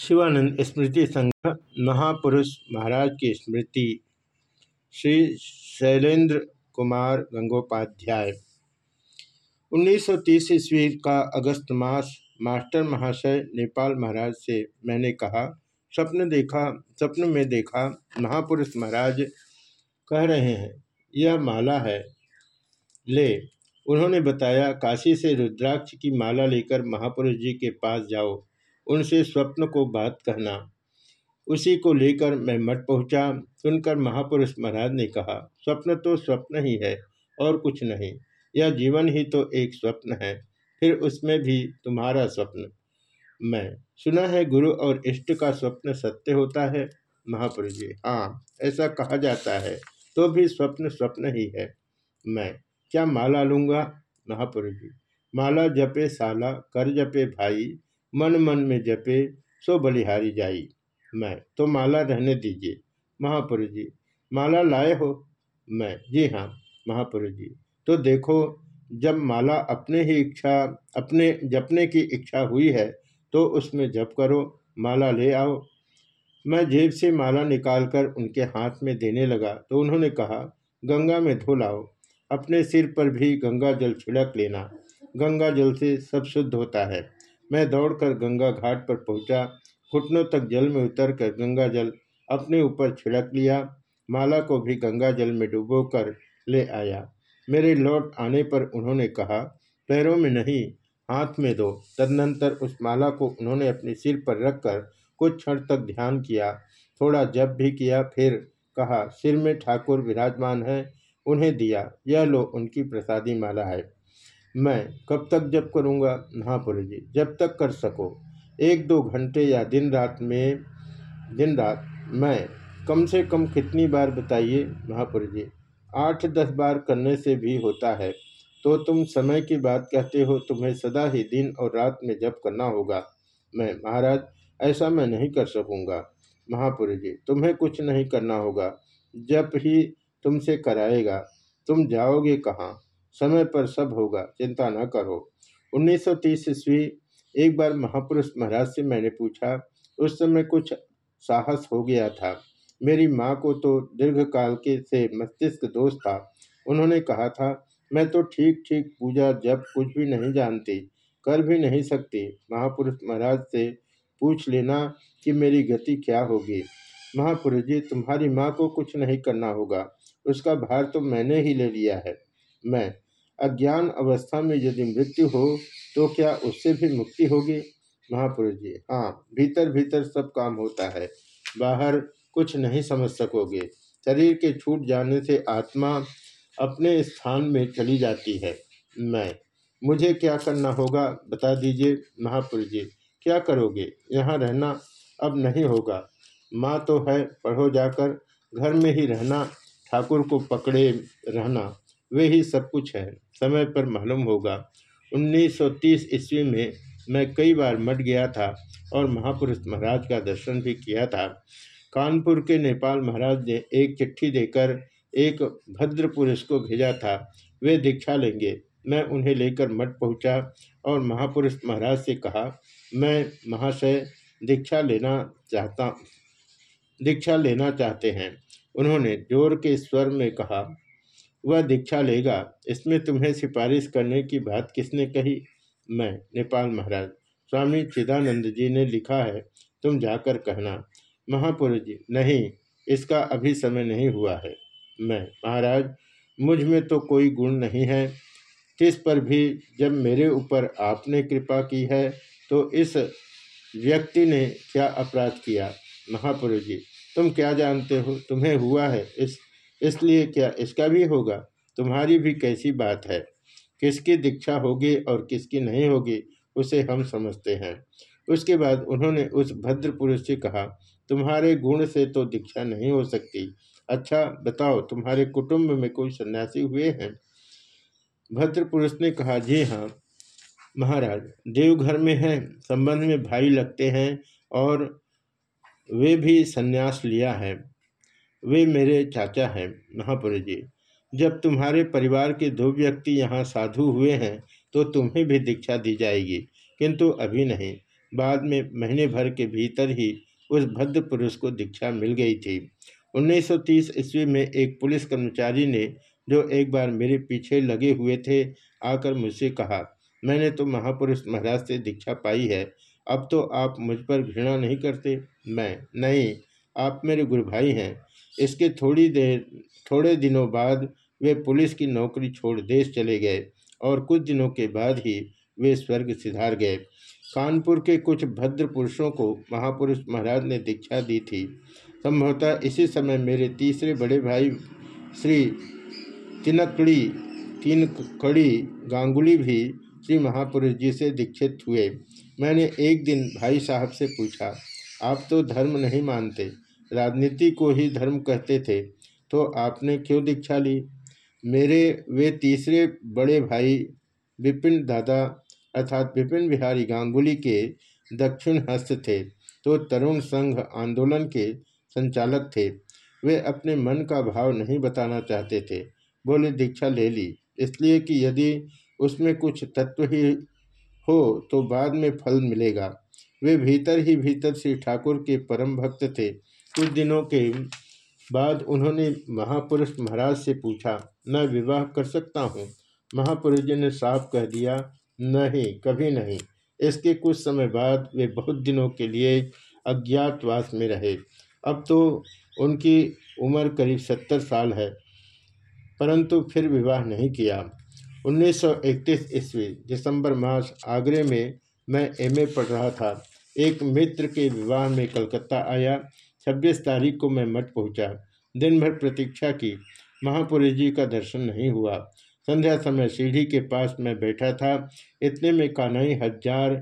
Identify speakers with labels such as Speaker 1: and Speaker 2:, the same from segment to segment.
Speaker 1: शिवानंद स्मृति संग्रह महापुरुष महाराज की स्मृति, श्री शैलेंद्र कुमार गंगोपाध्याय। 1930 ईस्वी का अगस्त मास, मास्टर महाशय नेपाल महाराज से मैंने कहा स्वप्न देखा स्वप्न में देखा, महापुरुष महाराज कह रहे हैं, यह माला है। ले। उन्होंने बताया, काशी से रुद्राक्ष की माला लेकर महापुरुष जी के पास जाओ। उनसे स्वप्न को बात कहना। उसी को लेकर मैं मठ पहुँचा। सुनकर महापुरुष महाराज ने कहा, स्वप्न तो स्वप्न ही है और कुछ नहीं। यह जीवन ही तो एक स्वप्न है। फिर उसमें भी तुम्हारा स्वप्न मैं, सुना है गुरु और इष्ट का स्वप्न सत्य होता है महापुरुष जी हाँ ऐसा कहा जाता है। तो भी स्वप्न स्वप्न ही है मैं, क्या माला लूँगा महापुरुष जी, माला जपे साला, कर जपे भाई। मन मन में जपे, सो बलिहारी जाई। मैं तो माला रहने दीजिए। महापुरुष जी, माला लाए हो? मैं, जी हाँ महापुरुष जी। तो देखो, जब माला अपने ही इच्छा, अपने जपने की इच्छा हुई है तो उसमें जप करो, माला ले आओ। मैं जेब से माला निकालकर उनके हाथ में देने लगा तो उन्होंने कहा, गंगा में धो लाओ। अपने सिर पर भी गंगा जल छिड़क लेना। गंगा जल से सब शुद्ध होता है। मैं दौड़कर गंगा घाट पर पहुँचा। घुटनों तक जल में उतरकर गंगा जल अपने ऊपर छिड़क लिया। माला को भी गंगा जल में डुबोकर ले आया। मेरे लौट आने पर उन्होंने कहा, पैरों में नहीं, हाथ में दो। तदनंतर उस माला को उन्होंने अपने सिर पर रखकर कुछ क्षण तक ध्यान किया। थोड़ा जप भी किया, फिर कहा, सिर में ठाकुर विराजमान है, उन्हें दिया। यह लो, उनकी प्रसादी माला है। मैं कब तक जप करूँगा? महापुरुष जी जब तक कर सको। एक दो घंटे या दिन रात में, दिन रात मैं कम से कम कितनी बार बताइए? महापुरुष जी आठ दस बार करने से भी होता है। तो तुम समय की बात कहते हो, तुम्हें सदा ही दिन और रात में जप करना होगा। मैं, महाराज, ऐसा मैं नहीं कर सकूँगा। महापुरुष जी तुम्हें कुछ नहीं करना होगा। जब ही तुमसे कराएगा। तुम जाओगे कहाँ? समय पर सब होगा, चिंता न करो। 1930 ईस्वी, एक बार महापुरुष महाराज से मैंने पूछा, उस समय कुछ साहस हो गया था। मेरी माँ को तो दीर्घकाल के से मस्तिष्क दोष था। उन्होंने कहा था, मैं तो ठीक ठीक पूजा जब कुछ भी नहीं जानती, कर भी नहीं सकती। महापुरुष महाराज से पूछ लेना कि मेरी गति क्या होगी। महापुरुष जी, तुम्हारी माँ को कुछ नहीं करना होगा। उसका भार तो मैंने ही ले लिया है। मैं अज्ञान अवस्था में यदि मृत्यु हो तो क्या उससे भी मुक्ति होगी? महापुरुष जी हाँ भीतर भीतर सब काम होता है। बाहर कुछ नहीं समझ सकोगे। शरीर के छूट जाने से आत्मा अपने स्थान में चली जाती है। मैं, मुझे क्या करना होगा? बता दीजिए महापुरुष जी, क्या करोगे? यहाँ रहना अब नहीं होगा। माँ तो है, पढ़ो जाकर, घर में ही रहना, ठाकुर को पकड़े रहना। वे ही सब कुछ है। समय पर मालूम होगा 1930 ईस्वी में मैं कई बार मट गया था और महापुरुष महाराज का दर्शन भी किया था। कानपुर के नेपाल महाराज ने एक चिट्ठी देकर एक भद्र पुरुष को भेजा था। वे दीक्षा लेंगे। मैं उन्हें लेकर मठ पहुँचा और महापुरुष महाराज से कहा, मैं महाशय, दीक्षा लेना चाहता, दीक्षा लेना चाहते हैं। उन्होंने ज़ोर के स्वर में कहा वह दीक्षा लेगा। इसमें तुम्हें सिफारिश करने की बात किसने कही? मैं, नेपाल महाराज। स्वामी चिदानंद जी ने लिखा है, तुम जाकर कहना। महापुरुष जी नहीं, इसका अभी समय नहीं हुआ है। मैं, महाराज, मुझमें तो कोई गुण नहीं है। इस पर भी जब मेरे ऊपर आपने कृपा की है तो इस व्यक्ति ने क्या अपराध किया? महापुरुष जी तुम क्या जानते हो? तुम्हें हुआ है इस इसलिए क्या इसका भी होगा? तुम्हारी भी कैसी बात है? किसकी दीक्षा होगी और किसकी नहीं होगी, उसे हम समझते हैं। उसके बाद उन्होंने उस भद्र पुरुष से कहा, तुम्हारे गुण से तो दीक्षा नहीं हो सकती। अच्छा बताओ, तुम्हारे कुटुंब में कोई सन्यासी हुए हैं? भद्र पुरुष ने कहा, जी हाँ महाराज, देवघर में हैं, संबंध में भाई लगते हैं और वे भी सन्यास लिया है। वे मेरे चाचा हैं महापुरुष जी। जब तुम्हारे परिवार के दो व्यक्ति यहाँ साधु हुए हैं तो तुम्हें भी दीक्षा दी जाएगी, किंतु अभी नहीं। बाद में महीने भर के भीतर ही उस भद्र पुरुष को दीक्षा मिल गई थी। 1930 ईस्वी में एक पुलिस कर्मचारी ने, जो एक बार मेरे पीछे लगे हुए थे, आकर मुझसे कहा, मैंने तो महापुरुष महाराज से दीक्षा पाई है, अब तो आप मुझ पर घृणा नहीं करते। मैं, नहीं, आप मेरे गुरु भाई हैं इसके थोड़ी देर, थोड़े दिनों बाद वे पुलिस की नौकरी छोड़ देश चले गए और कुछ दिनों के बाद ही वे स्वर्ग सिधार गए। कानपुर के कुछ भद्र पुरुषों को महापुरुष महाराज ने दीक्षा दी थी। संभवतः इसी समय मेरे तीसरे बड़े भाई श्री तिनकड़ी तीन कड़ी गांगुली भी श्री महापुरुष जी से दीक्षित हुए। मैंने एक दिन भाई साहब से पूछा, आप तो धर्म नहीं मानते राजनीति को ही धर्म कहते थे तो आपने क्यों दीक्षा ली? मेरे वे तीसरे बड़े भाई विपिन दादा अर्थात विपिन बिहारी गांगुली के दक्षिण हस्त थे तो तरुण संघ आंदोलन के संचालक थे। वे अपने मन का भाव नहीं बताना चाहते थे। बोले, दीक्षा ले ली। इसलिए कि यदि उसमें कुछ तत्व ही हो तो बाद में फल मिलेगा। वे भीतर ही भीतर श्री ठाकुर के परम भक्त थे। कुछ दिनों के बाद उन्होंने महापुरुष महाराज से पूछा, मैं विवाह कर सकता हूँ? महापुरुष जी ने साफ़ कह दिया, नहीं, कभी नहीं। इसके कुछ समय बाद वे बहुत दिनों के लिए अज्ञातवास में रहे। अब तो उनकी उम्र करीब सत्तर साल है, परंतु फिर विवाह नहीं किया। 1931 ईस्वी, दिसंबर मास, आगरे में मैं एमए पढ़ रहा था। एक मित्र के विवाह में कलकत्ता आया। 26 तारीख को मैं मठ पहुँचा। दिन भर प्रतीक्षा की। महापुरुष जी का दर्शन नहीं हुआ। संध्या समय सीढ़ी के पास मैं बैठा था। इतने में कानाई हज़ार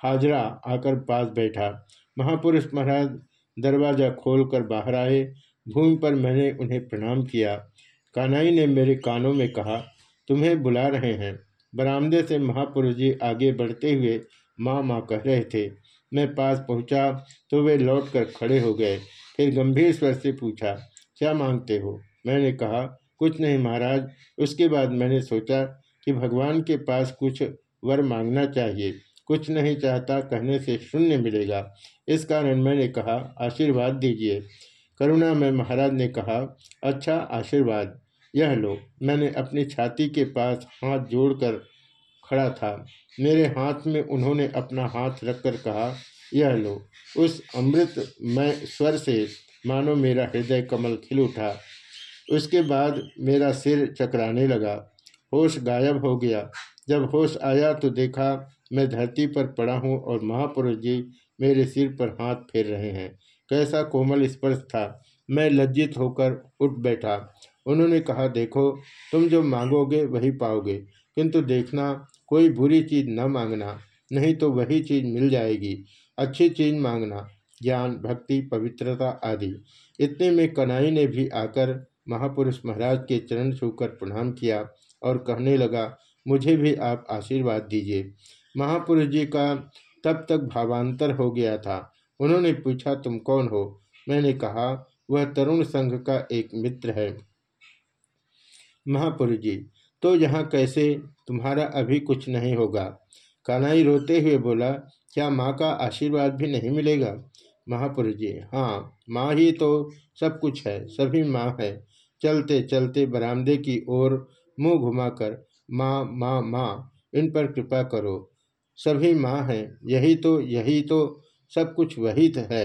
Speaker 1: हाजरा आकर पास बैठा। महापुरुष महाराज दरवाज़ा खोलकर बाहर आए। भूमि पर मैंने उन्हें प्रणाम किया। कानाई ने मेरे कानों में कहा, तुम्हें बुला रहे हैं। बरामदे से महापुरुष जी आगे बढ़ते हुए माँ माँ कह रहे थे मैं पास पहुँचा तो वे लौट कर खड़े हो गए। फिर गंभीर स्वर से पूछा, क्या मांगते हो? मैंने कहा, कुछ नहीं महाराज। उसके बाद मैंने सोचा कि भगवान के पास कुछ वर मांगना चाहिए। कुछ नहीं चाहता कहने से शून्य मिलेगा। इस कारण मैंने कहा, आशीर्वाद दीजिए। करुणा में महाराज ने कहा अच्छा आशीर्वाद। यह लो। मैंने अपनी छाती के पास हाथ जोड़कर खड़ा था। मेरे हाथ में उन्होंने अपना हाथ रखकर कहा, यह लो। उस अमृत मैं स्वर से, मानो मेरा हृदय कमल खिल उठा। उसके बाद मेरा सिर चकराने लगा। होश गायब हो गया। जब होश आया तो देखा, मैं धरती पर पड़ा हूँ और महापुरुष जी मेरे सिर पर हाथ फेर रहे हैं। कैसा कोमल स्पर्श था। मैं लज्जित होकर उठ बैठा। उन्होंने कहा, देखो, तुम जो मांगोगे वही पाओगे। किंतु देखना कोई बुरी चीज़ न मांगना, नहीं तो वही चीज़ मिल जाएगी। अच्छी चीज़ मांगना, ज्ञान, भक्ति, पवित्रता आदि। इतने में कनाई ने भी आकर महापुरुष महाराज के चरण छूकर प्रणाम किया और कहने लगा, मुझे भी आप आशीर्वाद दीजिए। महापुरुष जी का तब तक भावांतर हो गया था। उन्होंने पूछा, तुम कौन हो? मैंने कहा, वह तरुण संघ का एक मित्र है। महापुरुष जी तो यहाँ कैसे? तुम्हारा अभी कुछ नहीं होगा। कानाई रोते हुए बोला, क्या माँ का आशीर्वाद भी नहीं मिलेगा? महापुरुष जी हाँ माँ ही तो सब कुछ है, सभी माँ है। चलते चलते बरामदे की ओर मुँह घुमाकर, माँ माँ माँ, इन पर कृपा करो। सभी माँ हैं, यही तो यही तो सब कुछ वही है।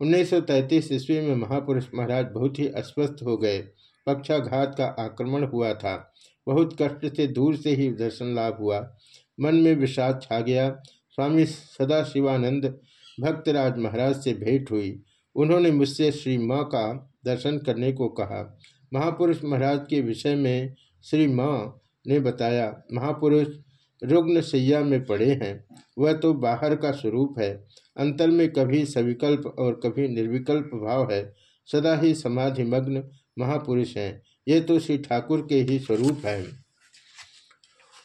Speaker 1: 1933 ईस्वी में महापुरुष महाराज बहुत ही अस्वस्थ हो गए। पक्षाघात का आक्रमण हुआ था। बहुत कष्ट से दूर से ही दर्शन लाभ हुआ। मन में विषाद छा गया। स्वामी सदा शिवानंद भक्तराज महाराज से भेंट हुई। उन्होंने मुझसे श्री माँ का दर्शन करने को कहा। महापुरुष महाराज के विषय में श्री माँ ने बताया, महापुरुष रुग्ण सैया में पड़े हैं। वह तो बाहर का स्वरूप है। अंतर में कभी सविकल्प और कभी निर्विकल्प भाव है। सदा ही समाधि मग्न महापुरुष हैं। ये तो श्री ठाकुर के ही स्वरूप हैं।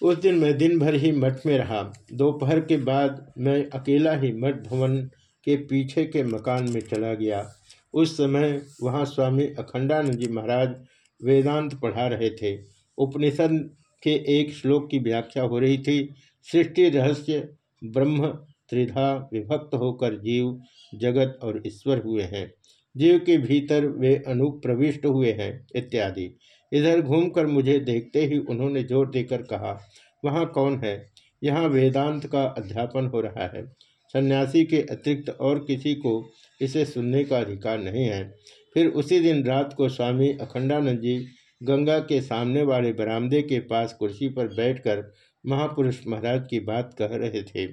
Speaker 1: उस दिन मैं दिन भर ही मठ में रहा। दोपहर के बाद मैं अकेला ही मठ भवन के पीछे के मकान में चला गया। उस समय वहाँ स्वामी अखंडानंद जी महाराज वेदांत पढ़ा रहे थे। उपनिषद के एक श्लोक की व्याख्या हो रही थी, सृष्टि रहस्य, ब्रह्म त्रिधा विभक्त होकर जीव, जगत और ईश्वर हुए हैं। जीव के भीतर वे अनुप्रविष्ट हुए हैं, इत्यादि। इधर घूमकर मुझे देखते ही उन्होंने ज़ोर देकर कहा, वहाँ कौन है? यहाँ वेदांत का अध्यापन हो रहा है। सन्यासी के अतिरिक्त और किसी को इसे सुनने का अधिकार नहीं है। फिर उसी दिन रात को स्वामी अखंडानंद जी गंगा के सामने वाले बरामदे के पास कुर्सी पर बैठकर महापुरुष महाराज की बात कह रहे थे।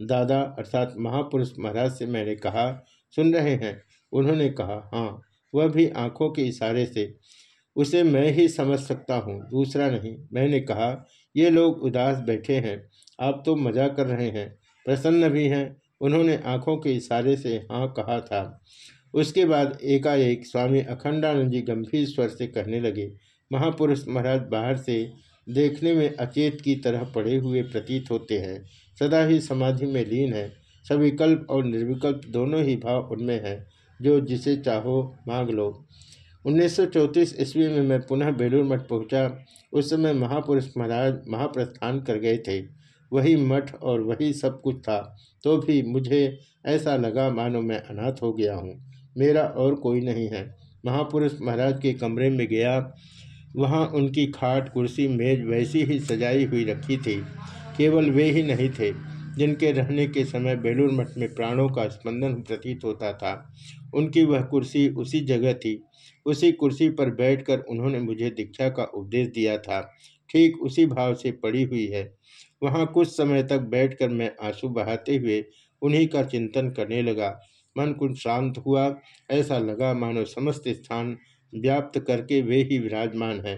Speaker 1: दादा, अर्थात महापुरुष महाराज से मैंने कहा, सुन रहे हैं। उन्होंने कहा हाँ वह भी आँखों के इशारे से, उसे मैं ही समझ सकता हूँ, दूसरा नहीं। मैंने कहा, ये लोग उदास बैठे हैं, आप तो मज़ा कर रहे हैं, प्रसन्न भी हैं। उन्होंने आँखों के इशारे से हाँ कहा था। उसके बाद एकाएक स्वामी अखंडानंद जी गंभीर स्वर से कहने लगे, महापुरुष महाराज बाहर से देखने में अचेत की तरह पड़े हुए प्रतीत होते हैं, सदा ही समाधि में लीन है, सविकल्प और निर्विकल्प दोनों ही भाव उनमें हैं। जो जिसे चाहो मांग लो। 1934 ईस्वी में मैं पुनः बेलूर मठ पहुँचा। उस समय महापुरुष महाराज महाप्रस्थान कर गए थे। वही मठ और वही सब कुछ था। तो भी मुझे ऐसा लगा मानो मैं अनाथ हो गया हूँ। मेरा और कोई नहीं है। महापुरुष महाराज के कमरे में गया। वहाँ उनकी खाट, कुर्सी, मेज वैसी ही सजाई हुई रखी थी। केवल वे ही नहीं थे। जिनके रहने के समय बेलूर मठ में प्राणों का स्पंदन प्रतीत होता था, उनकी वह कुर्सी उसी जगह थी। उसी कुर्सी पर बैठकर उन्होंने मुझे दीक्षा का उपदेश दिया था। ठीक उसी भाव से पड़ी हुई है। वहाँ कुछ समय तक बैठकर मैं आँसू बहाते हुए उन्हीं का चिंतन करने लगा। मन कुछ शांत हुआ। ऐसा लगा मानो समस्त स्थान व्याप्त करके वे ही विराजमान हैं।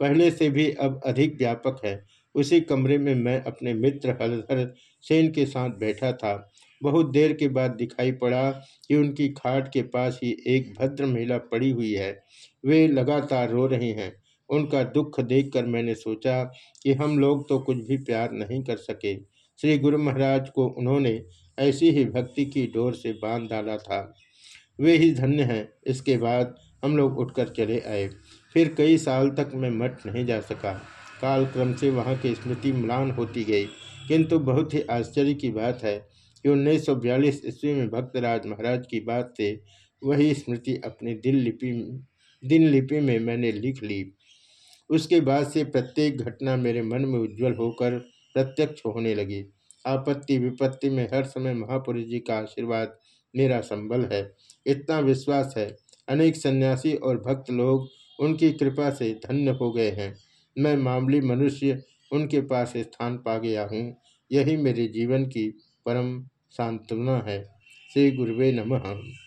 Speaker 1: पहले से भी अब अधिक व्यापक है। उसी कमरे में मैं अपने मित्र हलधर सेन के साथ बैठा था। बहुत देर के बाद दिखाई पड़ा कि उनकी खाट के पास ही एक भद्र महिला पड़ी हुई है। वे लगातार रो रही हैं। उनका दुख देखकर मैंने सोचा कि हम लोग तो कुछ भी प्यार नहीं कर सके। श्री गुरु महाराज को उन्होंने ऐसी ही भक्ति की डोर से बाँध डाला था। वे ही धन्य हैं। इसके बाद हम लोग उठकर चले आए। फिर कई साल तक मैं मठ नहीं जा सका। काल क्रम से वहाँ की स्मृति म्लान होती गई। किंतु बहुत ही आश्चर्य की बात है कि उन्नीस सौ बयालीस ईस्वी में भक्तराज महाराज की बात से वही स्मृति अपनी दिल लिपि दिन लिपि में मैंने लिख ली। उसके बाद से प्रत्येक घटना मेरे मन में उज्जवल होकर प्रत्यक्ष होने लगी। आपत्ति विपत्ति में हर समय महापुरुष जी का आशीर्वाद मेरा संबल है। इतना विश्वास है। अनेक सन्यासी और भक्त लोग उनकी कृपा से धन्य हो गए हैं। मैं मामूली मनुष्य उनके पास स्थान पा गया हूँ। यही मेरे जीवन की परम सांत्वना है। श्री गुरुवे नमः।